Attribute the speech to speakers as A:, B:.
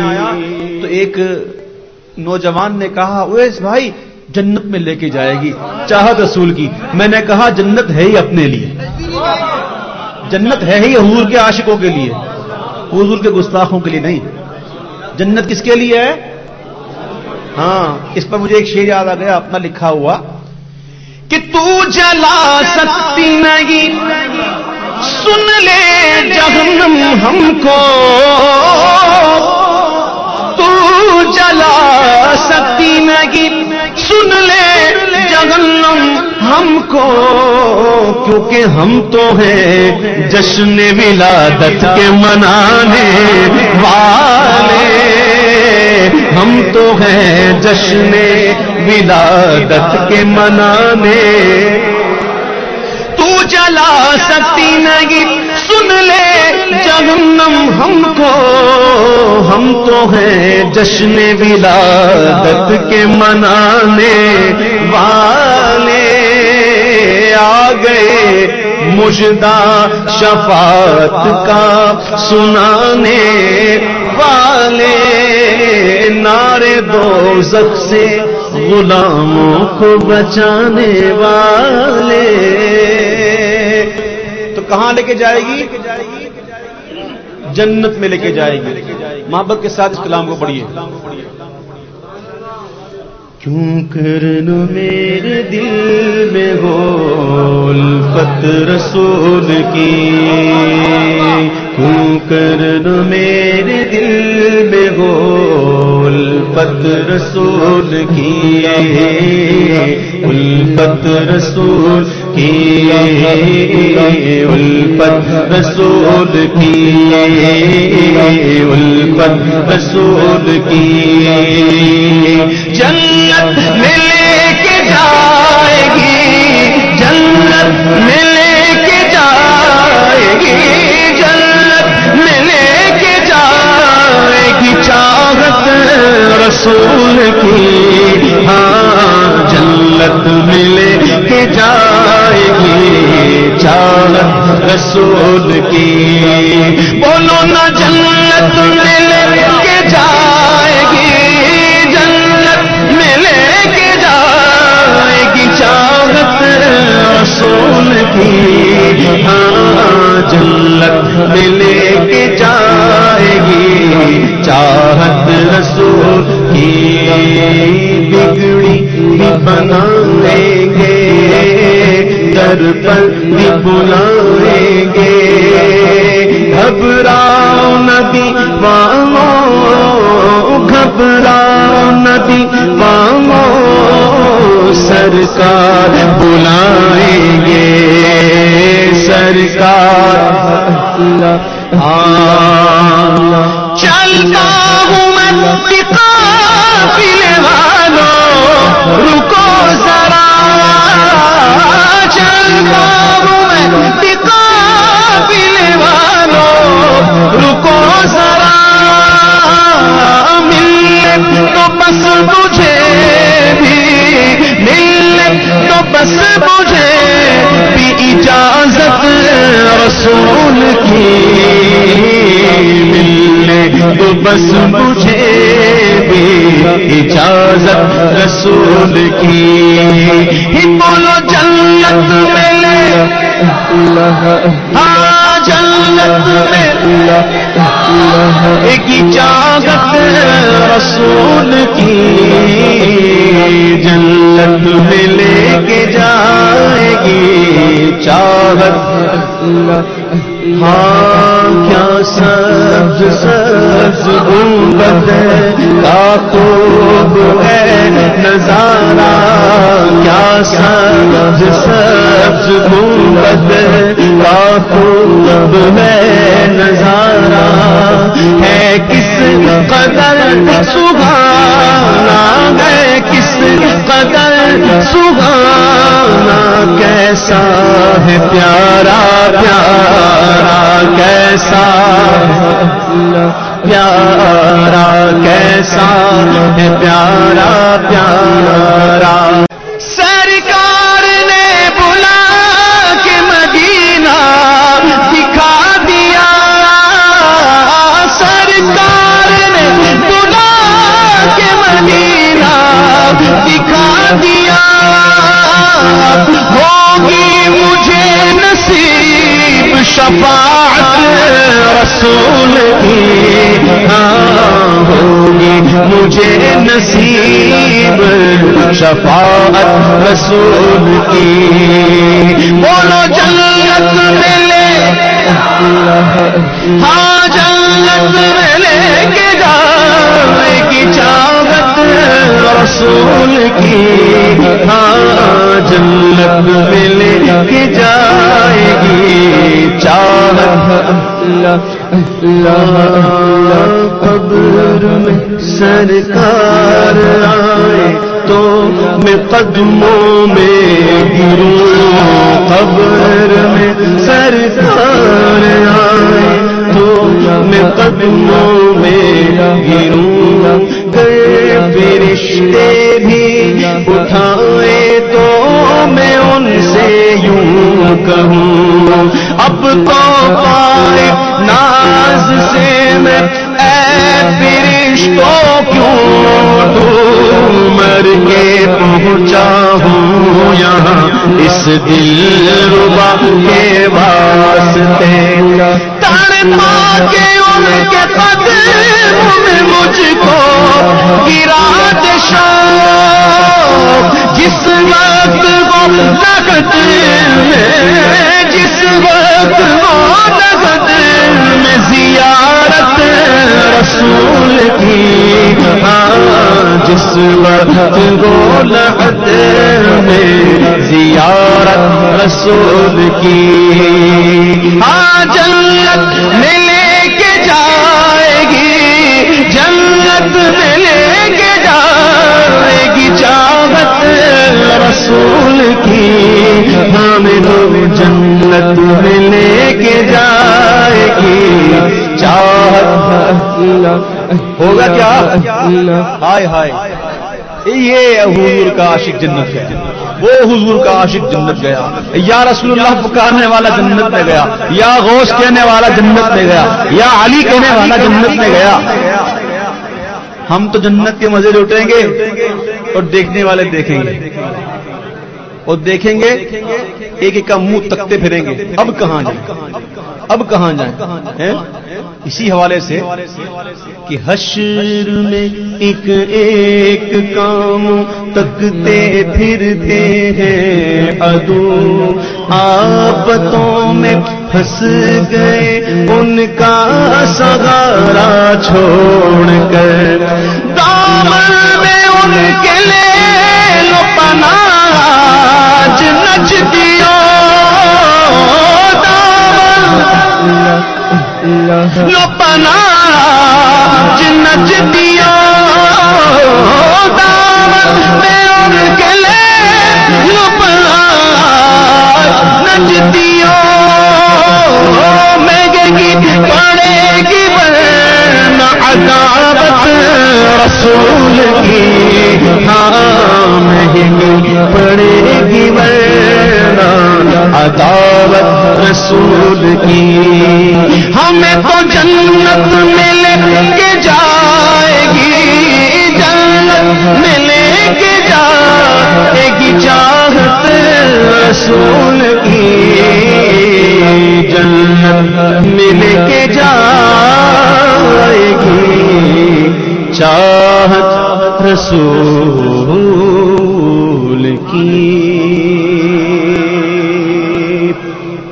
A: آیا تو ایک نوجوان نے کہا، اویس بھائی، جنت میں لے کے جائے گی، چاہت رسول کی۔ میں نے کہا، جنت ہے ہی اپنے لیے۔ جنت ہے ہی حضور کے عاشقوں کے لیے۔ حضور کے گستاخوں کے لیے نہیں۔ جنت کس کے لیے ہے؟ ہاں اس پر مجھے ایک شیر یاد آ گیا، اپنا لکھا ہوا۔ کہ تو جلا سکتی نہیں۔ سن لے جہنم ہم کو۔ جلا سکتی نہیں سن لے جہنم ہم کو، کیونکہ ہم تو ہیں جشن ولادت کے منانے والے۔ ہم تو ہیں جشن ولادت کے منانے۔ تو جلا سکتی نہیں سن لے جہنم ہم کو، ہم تو ہیں جشن ولادت کے منانے والے۔ آ گئے مجدہ شفاعت کا سنانے والے۔ نعرے دو سے غلاموں کو بچانے والے۔ کہاں لے کے جائے گی؟ جنت میں لے کے جائے گی۔ محبت کے ساتھ اس کلام کو پڑھیے۔ کیوں کرن میرے دل میں ہو الفت رسول کی؟ کیوں کرن میرے دل میں ہو الفت رسول کی؟ الفت رسول کی الفت، رسول کی الفت، رسول کی جنت میں لے کے جائے گی، جنت میں لے کے جائے گی، جنت میں لے کے جائے گی، چاہت رسول کی رسول کی۔ بولو نا جنت میں لے کے جائے گی، جنت میں لے کے جائے گی چاہت رسول کی۔ ہاں جنت میں لے کے جائے گی چاہت رسول کی۔ بگڑی بھی بنائیں گے، در پر بھی بلائیں گھبراؤ ندی مانگو گھبراؤ ندی مانگو سرکار بلائیں گے۔ سرکار چلتا ملنے بس مجھے بھی اجازت رسول کی۔ بولو جنت میں ہاں جنت میں ایک اجازت رسول کی۔ جنت میں لے کے جائے گی چاہت ہاں کیا سبز سبز گنبد کا خوب ہے نظارہ؟ کیا سبز سبز گنبد کا خوب ہے نظارہ؟ ہے کس قدر سبحانہ ہے کس قدر سبحانہ کیسا ہے پیارا پیارا کیسا پیارا کیسا ہے؟ پیارا پیارا شفاعت رسول کی ہاں ہوگی مجھے نصیب شفاعت رسول کی۔ بولو جنت ملے ہاں جنت ملے کے جائے کی چاہت رسول کی ہاں جنت ملے کے جائے گی۔ چاہت قبر میں سرکار آئے تو میں قدموں میں گروں۔ قبر میں سرکار آئے تو میں قدموں میں گروں۔ فرشتے بھی اٹھائے تو میں ان سے یوں کہوں، اب تو پائے ناز سے میں، اے فرشتوں کیوں تو مر کے پہنچا ہوں یہاں اس دل ربا کے واسطے کے ان کے قدم میں مجھ کو گرا دشا جس وقت وہ نقد میں جس وقت وہ نقد میں زیارت رسول کی۔ ہاں، جس وقت وہ نقد میں زیارت رسول کی۔ ہاں جنت میں لے کے جائے گی، جنت میں لے کے جائے گی چاہت رسول کی۔ ہمیں جنت میں لے کے جائے گی۔ چاہت۔ ہوگا کیا؟ ہائے ہائے۔ یہ حضور کا عاشق جنت ہے۔ وہ حضور کا عاشق جنت گیا۔ یا رسول اللہ پکارنے والا جنت میں گیا۔ یا غوث کہنے والا جنت میں گیا۔ یا علی کہنے والا جنت میں گیا۔ ہم تو جنت کے مزے لوٹیں گے اور دیکھنے والے دیکھیں گے۔ اور دیکھیں گے ایک ایک کا منہ تکتے پھریں گے۔ اب کہاں جائیں؟ اب کہاں جائیں؟ اسی حوالے سے کہ حشر میں ایک ایک کام تکتے پھرتے ہیں۔ ادو آپتوں میں پھنس گئے، ان کا سگارا چھوڑ کر لو پنا نچ دیا پنا نچ دیا میں گی پڑے گی ورنہ رسول کی ہاں مہنگی پڑے گی ورنہ عذابت رسول کی ہمیں تو جنت مل کے جائے گی، جنت مل کے جائے گی چاہت رسول کی جنت مل کے جائے گی چاہت رسول۔